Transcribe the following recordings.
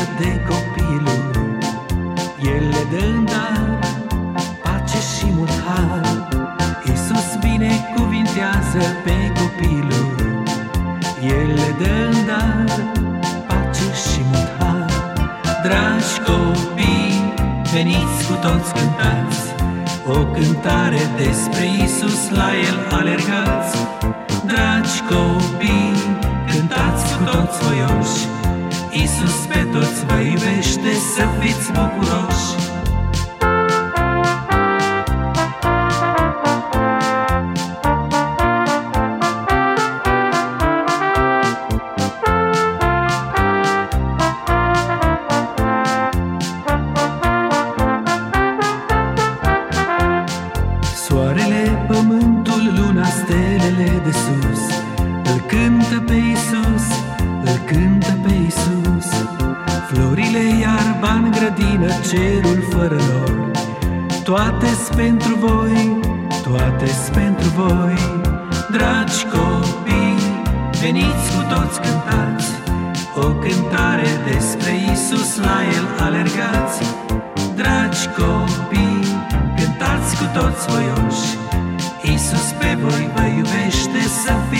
milă de copilul, El le dă în dar pace și mult. Iisus binecuvintează pe copilul, El le dă în dar pace și mult har. Dragi copii, veniți cu toți cântați, o cântare despre Iisus la El alergați. Dragi copii, cântați cu toți voioși, Исус Петот свој беше сапит звукорош. Cerul fără lor. Toate-s pentru voi, toate-s pentru voi. Dragi copii, veniți cu toți cântați. O cântare despre Isus, la El alergați. Dragi copii, cântați cu toți voioși. Isus pe voi vă iubește, să fiți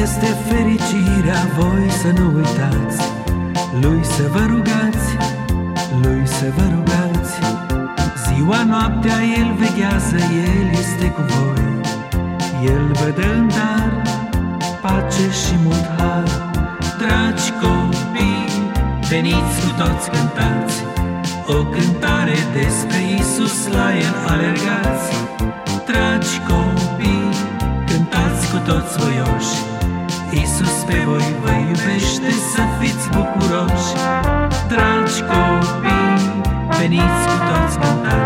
este fericirea voi să nu uitați. Lui să vă rugați, Lui să vă rugați. Ziua, noaptea, El veghează, El este cu voi. El vă dă în dar pace și mult har. Dragi copii, veniți cu toți cântați. O cântare despre Isus la El alergați. Dragi copii, cântați cu toți voioși pe voi vă iubește Să fiți bucuroși, dragi copii Veniți cu toți cântați